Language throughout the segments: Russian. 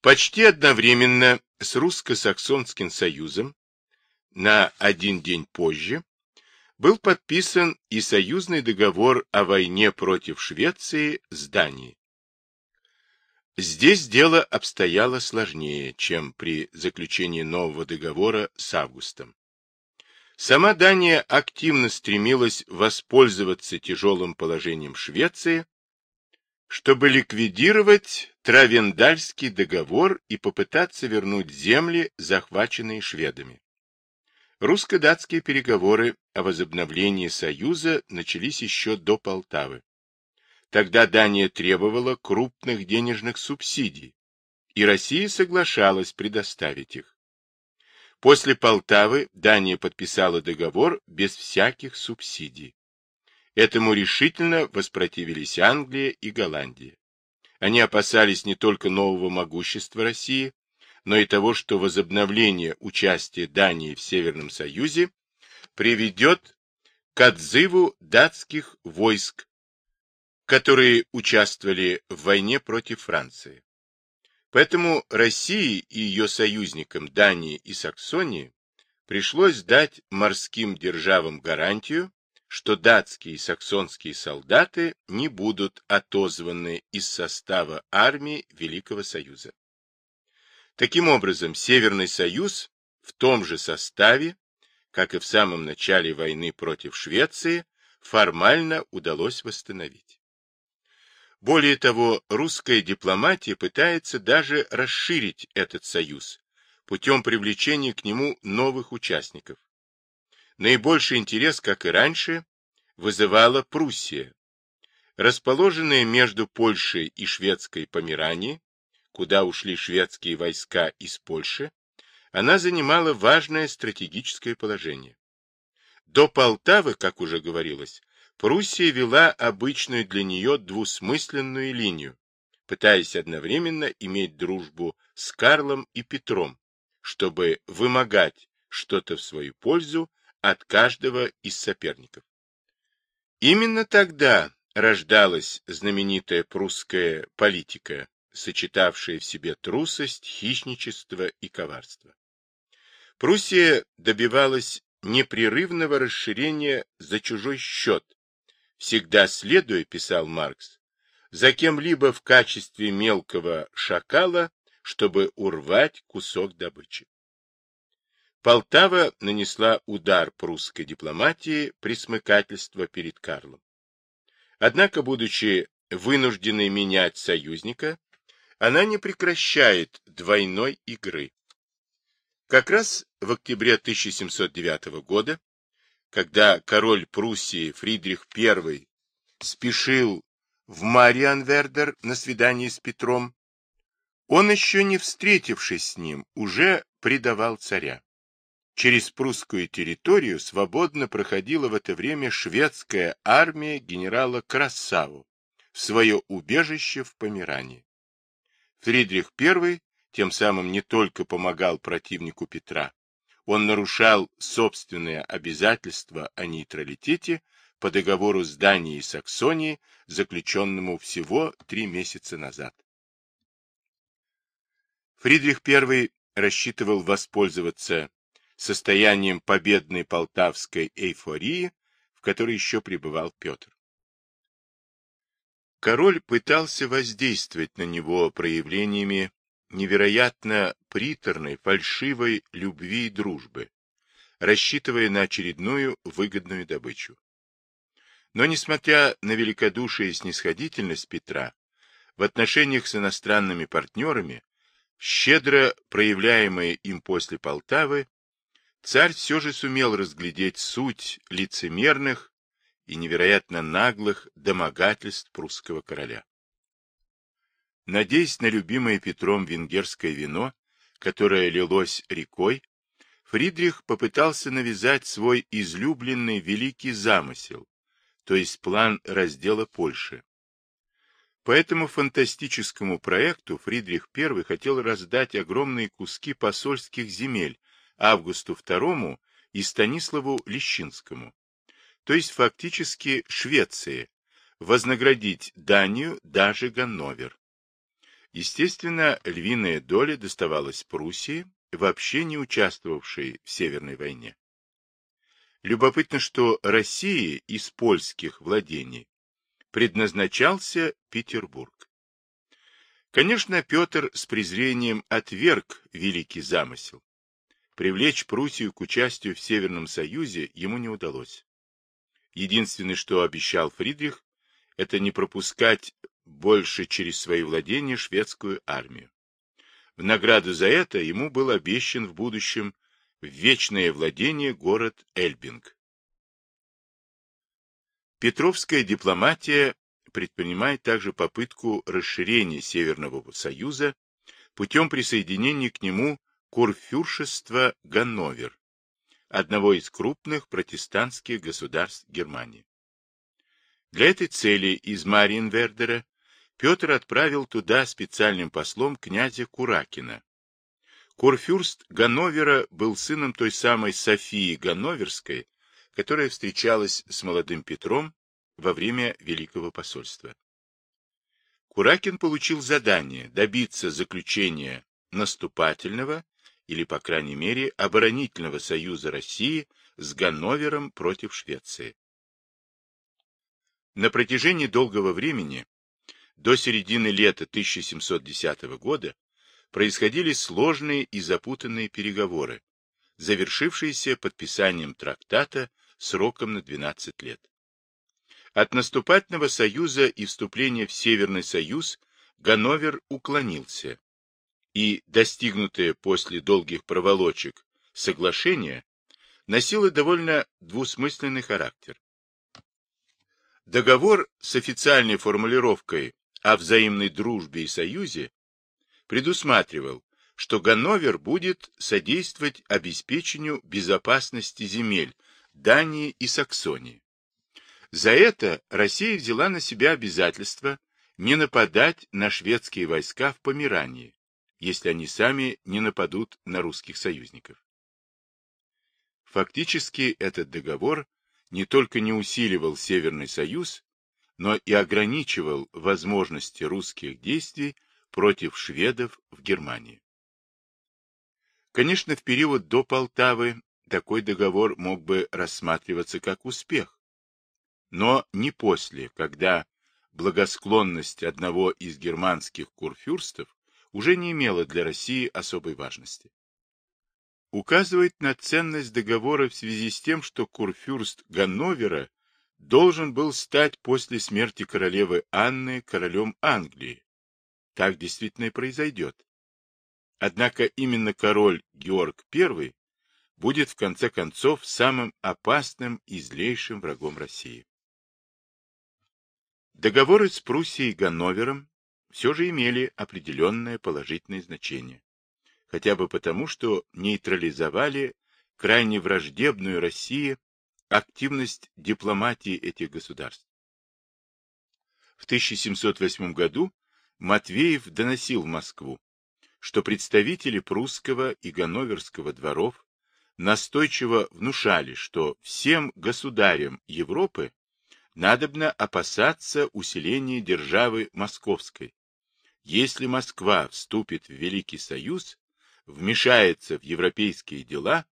Почти одновременно с русско-саксонским союзом на один день позже был подписан и союзный договор о войне против Швеции с Данией. Здесь дело обстояло сложнее, чем при заключении нового договора с Августом. Сама Дания активно стремилась воспользоваться тяжелым положением Швеции, чтобы ликвидировать Травендальский договор и попытаться вернуть земли, захваченные шведами. Русско-датские переговоры о возобновлении союза начались еще до Полтавы. Тогда Дания требовала крупных денежных субсидий, и Россия соглашалась предоставить их. После Полтавы Дания подписала договор без всяких субсидий. Этому решительно воспротивились Англия и Голландия. Они опасались не только нового могущества России, но и того, что возобновление участия Дании в Северном Союзе приведет к отзыву датских войск, которые участвовали в войне против Франции. Поэтому России и ее союзникам Дании и Саксонии пришлось дать морским державам гарантию, что датские и саксонские солдаты не будут отозваны из состава армии Великого Союза. Таким образом, Северный Союз в том же составе, как и в самом начале войны против Швеции, формально удалось восстановить. Более того, русская дипломатия пытается даже расширить этот союз путем привлечения к нему новых участников. Наибольший интерес, как и раньше, вызывала Пруссия, расположенная между Польшей и шведской Померанией, куда ушли шведские войска из Польши, она занимала важное стратегическое положение. До Полтавы, как уже говорилось, Пруссия вела обычную для нее двусмысленную линию, пытаясь одновременно иметь дружбу с Карлом и Петром, чтобы вымогать что-то в свою пользу от каждого из соперников. Именно тогда рождалась знаменитая прусская политика, сочетавшая в себе трусость, хищничество и коварство. Пруссия добивалась непрерывного расширения за чужой счет, всегда следуя, писал Маркс, за кем-либо в качестве мелкого шакала, чтобы урвать кусок добычи. Полтава нанесла удар прусской дипломатии при смыкательство перед Карлом. Однако, будучи вынужденной менять союзника, она не прекращает двойной игры. Как раз в октябре 1709 года когда король Пруссии Фридрих I спешил в Марианвердер на свидание с Петром, он, еще не встретившись с ним, уже предавал царя. Через прусскую территорию свободно проходила в это время шведская армия генерала Красаву в свое убежище в Померании. Фридрих I тем самым не только помогал противнику Петра, он нарушал собственные обязательства о нейтралитете по договору с Данией и Саксонией, заключенному всего три месяца назад. Фридрих I рассчитывал воспользоваться состоянием победной полтавской эйфории, в которой еще пребывал Петр. Король пытался воздействовать на него проявлениями невероятно приторной, фальшивой любви и дружбы, рассчитывая на очередную выгодную добычу. Но, несмотря на великодушие и снисходительность Петра, в отношениях с иностранными партнерами, щедро проявляемые им после Полтавы, царь все же сумел разглядеть суть лицемерных и невероятно наглых домогательств прусского короля. Надеясь на любимое Петром венгерское вино, которое лилось рекой, Фридрих попытался навязать свой излюбленный великий замысел, то есть план раздела Польши. По этому фантастическому проекту Фридрих I хотел раздать огромные куски посольских земель Августу II и Станиславу Лещинскому, то есть фактически Швеции, вознаградить Данию, даже Ганновер. Естественно, львиная доля доставалась Пруссии, вообще не участвовавшей в Северной войне. Любопытно, что России из польских владений предназначался Петербург. Конечно, Петр с презрением отверг великий замысел. Привлечь Пруссию к участию в Северном Союзе ему не удалось. Единственное, что обещал Фридрих, это не пропускать больше через свои владения шведскую армию. В награду за это ему был обещан в будущем вечное владение город Эльбинг. Петровская дипломатия предпринимает также попытку расширения Северного Союза путем присоединения к нему Курфюршества Ганновер, одного из крупных протестантских государств Германии. Для этой цели из Мариенвердера Петр отправил туда специальным послом князя Куракина. Курфюрст Ганновера был сыном той самой Софии Ганноверской, которая встречалась с молодым Петром во время Великого посольства. Куракин получил задание добиться заключения наступательного или, по крайней мере, оборонительного союза России с Ганновером против Швеции. На протяжении долгого времени до середины лета 1710 года происходили сложные и запутанные переговоры, завершившиеся подписанием трактата сроком на 12 лет. От наступательного союза и вступления в Северный союз Ганновер уклонился, и достигнутое после долгих проволочек соглашение носило довольно двусмысленный характер. Договор с официальной формулировкой о взаимной дружбе и союзе предусматривал, что Ганновер будет содействовать обеспечению безопасности земель Дании и Саксонии. За это Россия взяла на себя обязательство не нападать на шведские войска в Померании, если они сами не нападут на русских союзников. Фактически этот договор не только не усиливал Северный союз, но и ограничивал возможности русских действий против шведов в Германии. Конечно, в период до Полтавы такой договор мог бы рассматриваться как успех, но не после, когда благосклонность одного из германских курфюрстов уже не имела для России особой важности. Указывает на ценность договора в связи с тем, что курфюрст Ганновера должен был стать после смерти королевы Анны королем Англии. Так действительно и произойдет. Однако именно король Георг I будет в конце концов самым опасным и злейшим врагом России. Договоры с Пруссией и Ганновером все же имели определенное положительное значение, хотя бы потому, что нейтрализовали крайне враждебную России активность дипломатии этих государств. В 1708 году Матвеев доносил в Москву, что представители прусского и ганноверского дворов настойчиво внушали, что всем государям Европы надобно опасаться усиления державы московской. Если Москва вступит в Великий Союз, вмешается в европейские дела,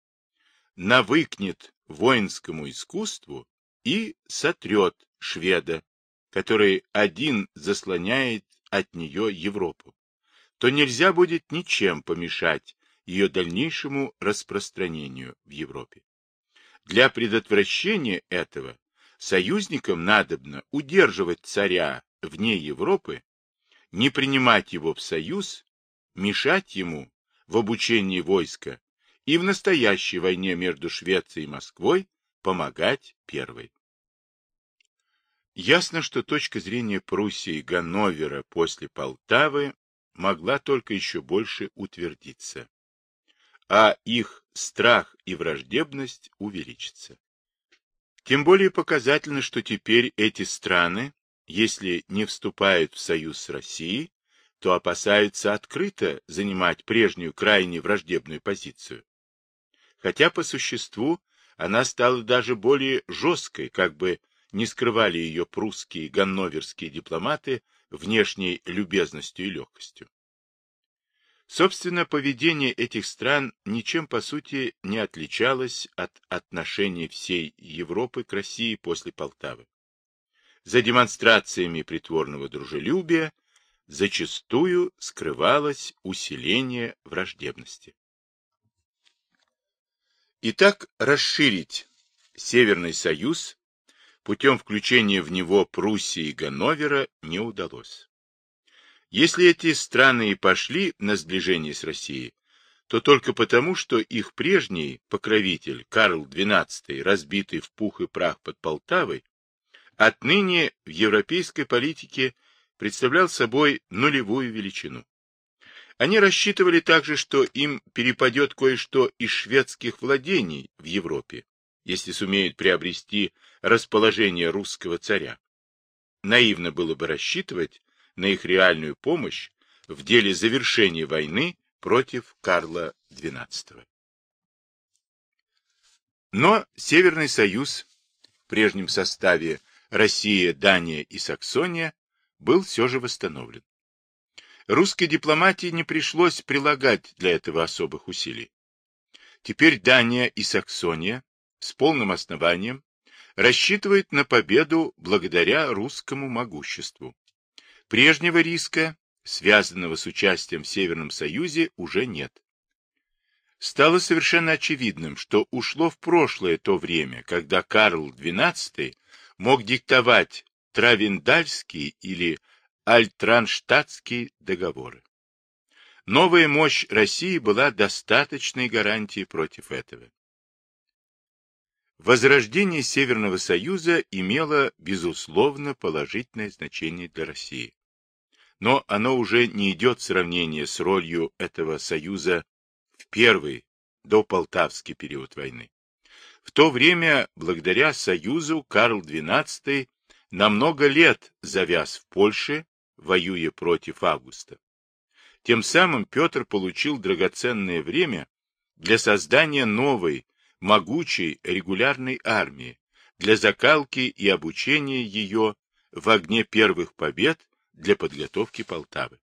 навыкнет воинскому искусству и сотрет шведа, который один заслоняет от нее Европу, то нельзя будет ничем помешать ее дальнейшему распространению в Европе. Для предотвращения этого союзникам надобно удерживать царя вне Европы, не принимать его в союз, мешать ему в обучении войска и в настоящей войне между Швецией и Москвой помогать первой. Ясно, что точка зрения Пруссии и Ганновера после Полтавы могла только еще больше утвердиться, а их страх и враждебность увеличиться. Тем более показательно, что теперь эти страны, если не вступают в союз с Россией, то опасаются открыто занимать прежнюю крайне враждебную позицию хотя по существу она стала даже более жесткой, как бы не скрывали ее прусские ганноверские дипломаты внешней любезностью и легкостью. Собственно, поведение этих стран ничем по сути не отличалось от отношений всей Европы к России после Полтавы. За демонстрациями притворного дружелюбия зачастую скрывалось усиление враждебности. Итак, расширить Северный Союз путем включения в него Пруссии и Ганновера не удалось. Если эти страны и пошли на сближение с Россией, то только потому, что их прежний покровитель Карл XII, разбитый в пух и прах под Полтавой, отныне в европейской политике представлял собой нулевую величину. Они рассчитывали также, что им перепадет кое-что из шведских владений в Европе, если сумеют приобрести расположение русского царя. Наивно было бы рассчитывать на их реальную помощь в деле завершения войны против Карла XII. Но Северный Союз в прежнем составе Россия, Дания и Саксония был все же восстановлен. Русской дипломатии не пришлось прилагать для этого особых усилий. Теперь Дания и Саксония с полным основанием рассчитывают на победу благодаря русскому могуществу. Прежнего риска, связанного с участием в Северном Союзе, уже нет. Стало совершенно очевидным, что ушло в прошлое то время, когда Карл XII мог диктовать Травендальские или Альтранштадтские договоры. Новая мощь России была достаточной гарантией против этого. Возрождение Северного Союза имело, безусловно, положительное значение для России. Но оно уже не идет в сравнение с ролью этого союза в первый, до Полтавский период войны. В то время, благодаря союзу, Карл XII на много лет завяз в Польше, воюя против Августа. Тем самым Петр получил драгоценное время для создания новой, могучей регулярной армии, для закалки и обучения ее в огне первых побед для подготовки Полтавы.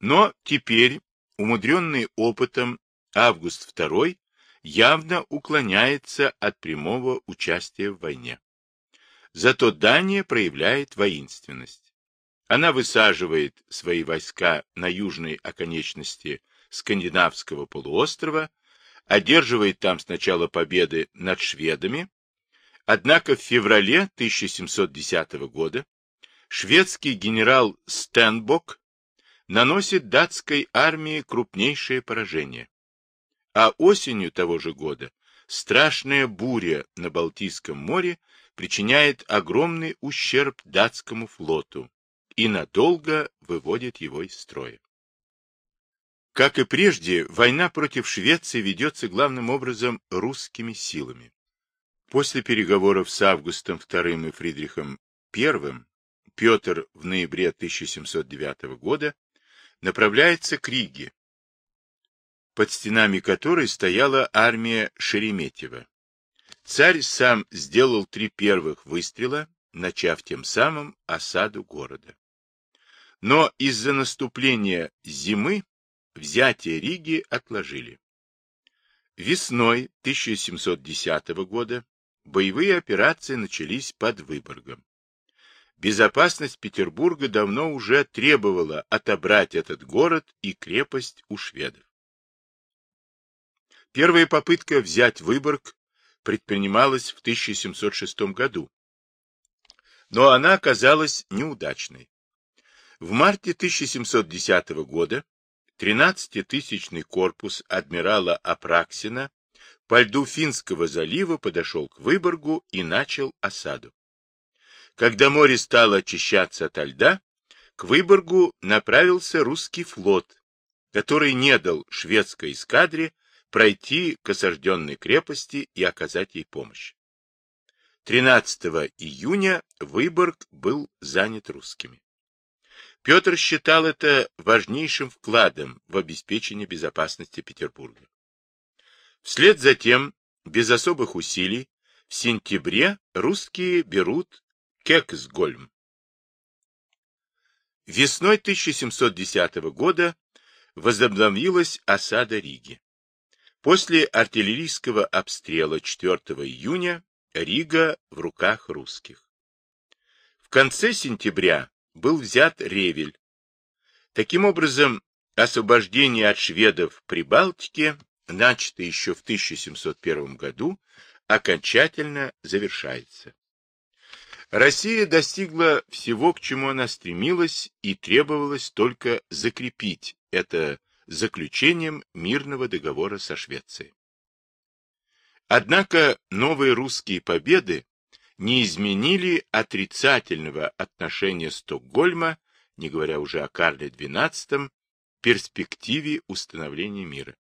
Но теперь, умудренный опытом, Август II явно уклоняется от прямого участия в войне. Зато Дания проявляет воинственность. Она высаживает свои войска на южной оконечности скандинавского полуострова, одерживает там сначала победы над шведами, однако в феврале 1710 года шведский генерал Стенбок наносит датской армии крупнейшее поражение. А осенью того же года страшная буря на Балтийском море причиняет огромный ущерб датскому флоту и надолго выводит его из строя. Как и прежде, война против Швеции ведется главным образом русскими силами. После переговоров с Августом II и Фридрихом I Петр в ноябре 1709 года направляется к Риге, под стенами которой стояла армия Шереметьева. Царь сам сделал три первых выстрела, начав тем самым осаду города. Но из-за наступления зимы взятие Риги отложили. Весной 1710 года боевые операции начались под Выборгом. Безопасность Петербурга давно уже требовала отобрать этот город и крепость у шведов. Первая попытка взять Выборг предпринималась в 1706 году, но она оказалась неудачной. В марте 1710 года 13-тысячный корпус адмирала Апраксина по льду Финского залива подошел к Выборгу и начал осаду. Когда море стало очищаться от льда, к Выборгу направился русский флот, который не дал шведской эскадре пройти к осажденной крепости и оказать ей помощь. 13 июня Выборг был занят русскими. Петр считал это важнейшим вкладом в обеспечение безопасности Петербурга. Вслед за тем, без особых усилий, в сентябре русские берут Кексгольм. Весной 1710 года возобновилась осада Риги. После артиллерийского обстрела 4 июня Рига в руках русских. В конце сентября был взят Ревель. Таким образом, освобождение от шведов при Балтике, начатое еще в 1701 году, окончательно завершается. Россия достигла всего, к чему она стремилась, и требовалось только закрепить это заключением мирного договора со Швецией. Однако новые русские победы не изменили отрицательного отношения Стокгольма, не говоря уже о Карле XII, перспективе установления мира.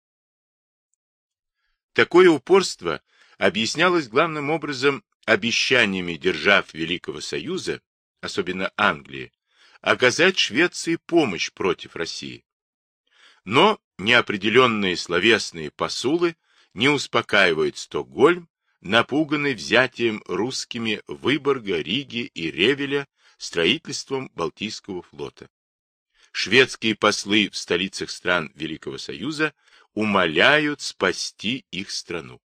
Такое упорство объяснялось главным образом обещаниями держав Великого Союза, особенно Англии, оказать Швеции помощь против России. Но неопределенные словесные посулы не успокаивают Стокгольм, напуганный взятием русскими Выборга, Риги и Ревеля строительством Балтийского флота. Шведские послы в столицах стран Великого Союза умоляют спасти их страну.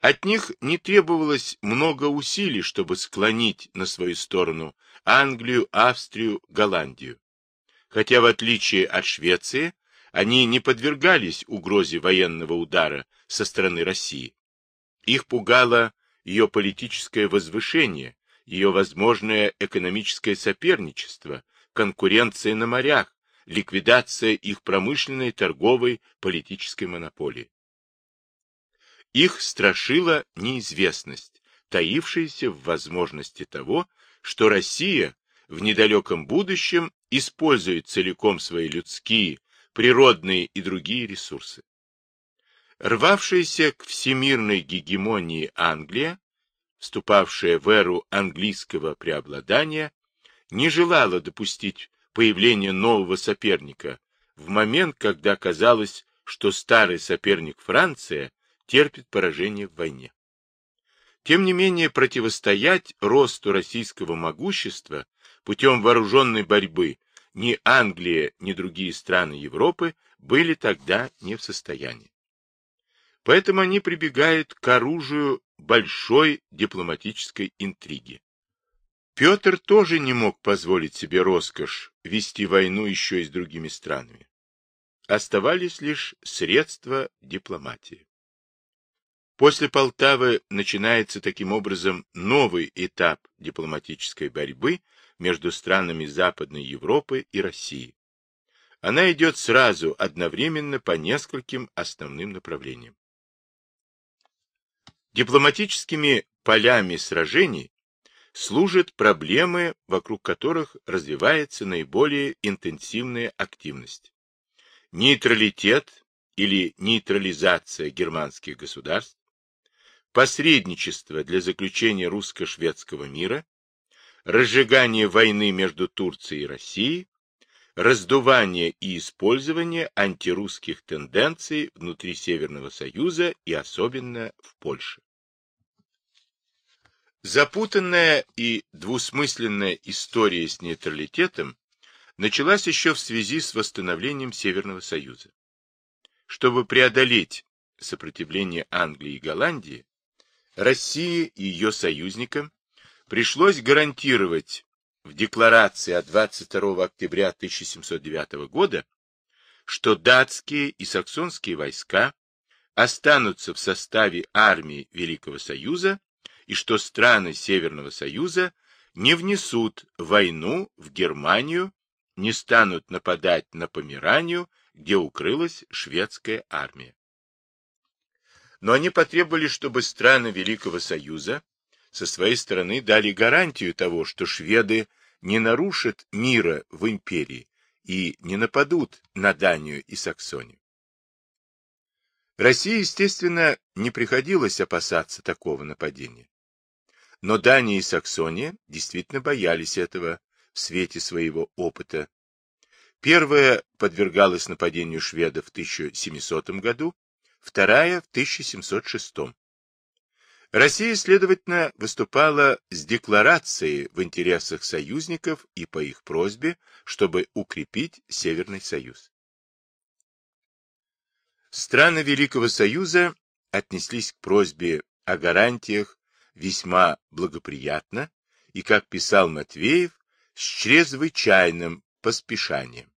От них не требовалось много усилий, чтобы склонить на свою сторону Англию, Австрию, Голландию. Хотя, в отличие от Швеции, они не подвергались угрозе военного удара со стороны России. Их пугало ее политическое возвышение, ее возможное экономическое соперничество, конкуренция на морях, ликвидация их промышленной, торговой, политической монополии. Их страшила неизвестность, таившаяся в возможности того, что Россия в недалеком будущем использует целиком свои людские, природные и другие ресурсы. Рвавшаяся к всемирной гегемонии Англия, вступавшая в эру английского преобладания, не желала допустить появления нового соперника в момент, когда казалось, что старый соперник Франция терпит поражение в войне. Тем не менее, противостоять росту российского могущества путем вооруженной борьбы ни Англия, ни другие страны Европы были тогда не в состоянии. Поэтому они прибегают к оружию большой дипломатической интриги. Петр тоже не мог позволить себе роскошь вести войну еще и с другими странами. Оставались лишь средства дипломатии. После Полтавы начинается таким образом новый этап дипломатической борьбы между странами Западной Европы и России. Она идет сразу, одновременно по нескольким основным направлениям. Дипломатическими полями сражений служат проблемы, вокруг которых развивается наиболее интенсивная активность. Нейтралитет или нейтрализация германских государств, посредничество для заключения русско-шведского мира, разжигание войны между Турцией и Россией, раздувание и использование антирусских тенденций внутри Северного Союза и особенно в Польше. Запутанная и двусмысленная история с нейтралитетом началась еще в связи с восстановлением Северного Союза. Чтобы преодолеть сопротивление Англии и Голландии, России и ее союзникам пришлось гарантировать в декларации от 22 октября 1709 года, что датские и саксонские войска останутся в составе армии Великого Союза и что страны Северного Союза не внесут войну в Германию, не станут нападать на Померанию, где укрылась шведская армия. Но они потребовали, чтобы страны Великого Союза со своей стороны дали гарантию того, что шведы не нарушат мира в империи и не нападут на Данию и Саксонию. России, естественно, не приходилось опасаться такого нападения. Но Дания и Саксония действительно боялись этого в свете своего опыта. Первая подвергалась нападению шведов в 1700 году, вторая в 1706. Россия, следовательно, выступала с декларацией в интересах союзников и по их просьбе, чтобы укрепить Северный Союз. Страны Великого Союза отнеслись к просьбе о гарантиях весьма благоприятно и, как писал Матвеев, с чрезвычайным поспешанием.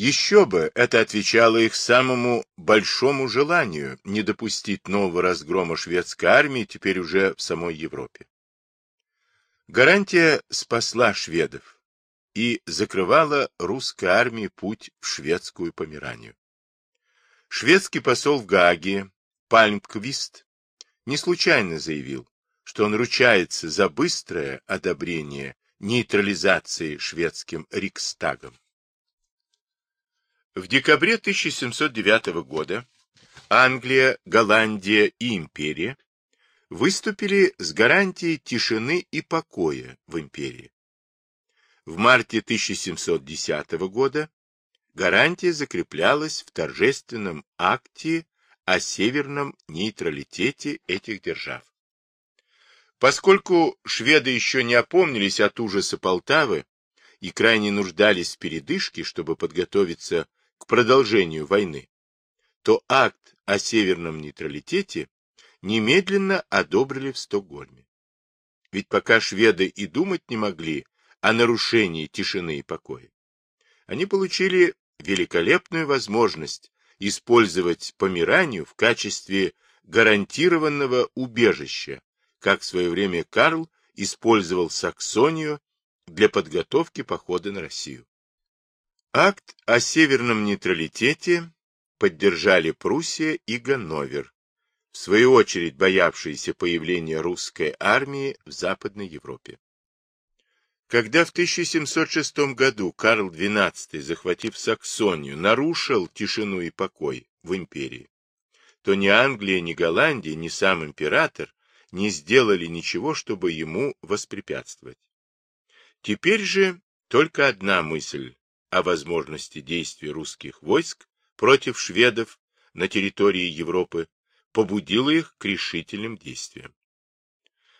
Еще бы это отвечало их самому большому желанию не допустить нового разгрома шведской армии теперь уже в самой Европе. Гарантия спасла шведов и закрывала русской армии путь в шведскую Померанию. Шведский посол в Гааге Пальмквист не случайно заявил, что он ручается за быстрое одобрение нейтрализации шведским Рикстагом. В декабре 1709 года Англия, Голландия и Империя выступили с гарантией тишины и покоя в империи. В марте 1710 года гарантия закреплялась в торжественном акте о северном нейтралитете этих держав. Поскольку шведы еще не опомнились от ужаса Полтавы и крайне нуждались в передышке, чтобы подготовиться к продолжению войны, то акт о северном нейтралитете немедленно одобрили в Стокгольме. Ведь пока шведы и думать не могли о нарушении тишины и покоя, они получили великолепную возможность использовать Померанию в качестве гарантированного убежища, как в свое время Карл использовал Саксонию для подготовки похода на Россию. Акт о северном нейтралитете поддержали Пруссия и Ганновер, в свою очередь боявшиеся появления русской армии в Западной Европе. Когда в 1706 году Карл XII, захватив Саксонию, нарушил тишину и покой в империи, то ни Англия, ни Голландия, ни сам император не сделали ничего, чтобы ему воспрепятствовать. Теперь же только одна мысль о возможности действий русских войск против шведов на территории Европы побудило их к решительным действиям.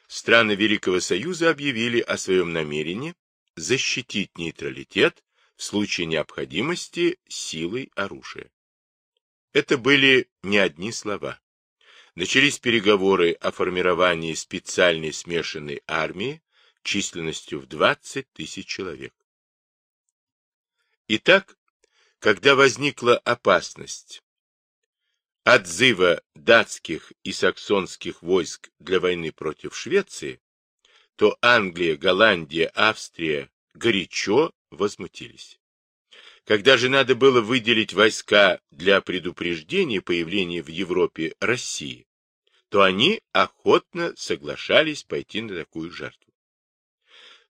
Страны Великого Союза объявили о своем намерении защитить нейтралитет в случае необходимости силой оружия. Это были не одни слова. Начались переговоры о формировании специальной смешанной армии численностью в 20 тысяч человек. Итак, когда возникла опасность отзыва датских и саксонских войск для войны против Швеции, то Англия, Голландия, Австрия горячо возмутились. Когда же надо было выделить войска для предупреждения появления в Европе России, то они охотно соглашались пойти на такую жертву.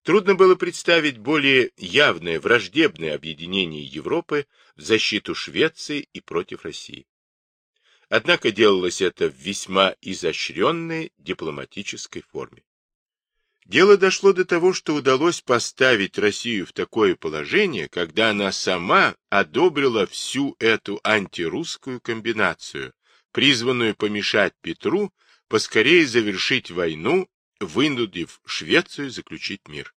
Трудно было представить более явное враждебное объединение Европы в защиту Швеции и против России. Однако делалось это в весьма изощренной дипломатической форме. Дело дошло до того, что удалось поставить Россию в такое положение, когда она сама одобрила всю эту антирусскую комбинацию, призванную помешать Петру поскорее завершить войну вынудив Швецию заключить мир.